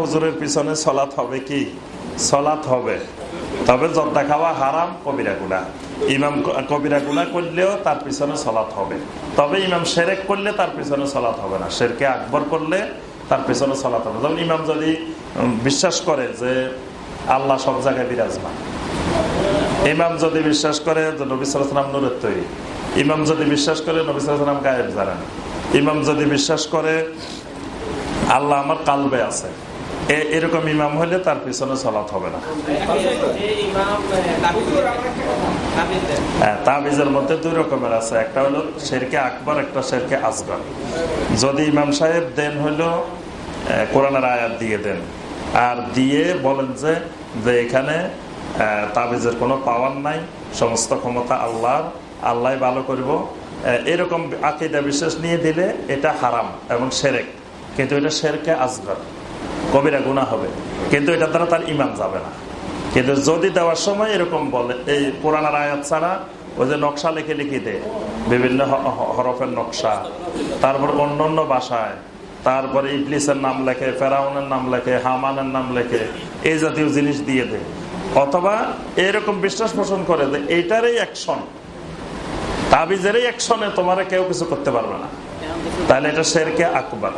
হুজুরের পিছনে সলাৎ হবে কি? সলাৎ হবে। তবে জর্দা খাওয়া হারাম, কবিরা গুণা। ইমাম কবিরা গুণা করলেও তার পিছনে সলাৎ হবে। তবে ইমাম সেরেক করলে তার পিছনে সলাৎ হবে না। শেরকে আকবর করলে তার পিছনে সলাৎ হবে যেমন ইমাম যদি বিশ্বাস করে যে আল্লাহ সব জায়গায় বিরাজমান। ইমাম যদি বিশ্বাস করে নবী সালাম নুরের তৈরি। ইমাম যদি বিশ্বাস করে নবী সালাম গায়েব জানেন। ইমাম যদি বিশ্বাস করে, আল্লাহ আমার কালবে আছে। এরকম ইমাম হলে তার পিছনে চলাত হবে না। হ্যাঁ তাবিজের মধ্যে দুই রকমের আছে। একটা হলো শেরকে আকবর, একটা শেরকে আসগর। যদি ইমাম সাহেব দেন হইল কোরআনের আয়াত দিয়ে দেন। আর দিয়ে বলেন যে যে এখানে তাবিজের কোনো পাওয়ার নাই, সমস্ত ক্ষমতা আল্লাহর আল্লাহ ভালো করব। এরকম আকিদা বিশ্বাস নিয়ে দিলে এটা হারাম এবং সেরেক। কিন্তু এটা শেরকে আসগর কবিরা গুণা হবে। কিন্তু এটা দ্বারা তার ইমান যাবে না। কিন্তু যদি দেওয়ার সময় এরকম বলে, এই পুরানার আয়াত ছাড়া ওই যে নকশা লিখে লিখে দেয় বিভিন্ন হরফের নকশা, তারপর অন্য অন্য বাসায় তারপরে ইবলিসের নাম লেখে, ফেরাউনের নাম লেখে, হামানের নাম লেখে, এই জাতীয় জিনিস দিয়ে দেয় অথবা এরকম বিশ্বাস পোষণ করে যে এইটারই অ্যাকশন তাবিজেরই একশনে তোমার কেউ কিছু করতে পারবে না। তাহলে এটা শেরকে আকবর।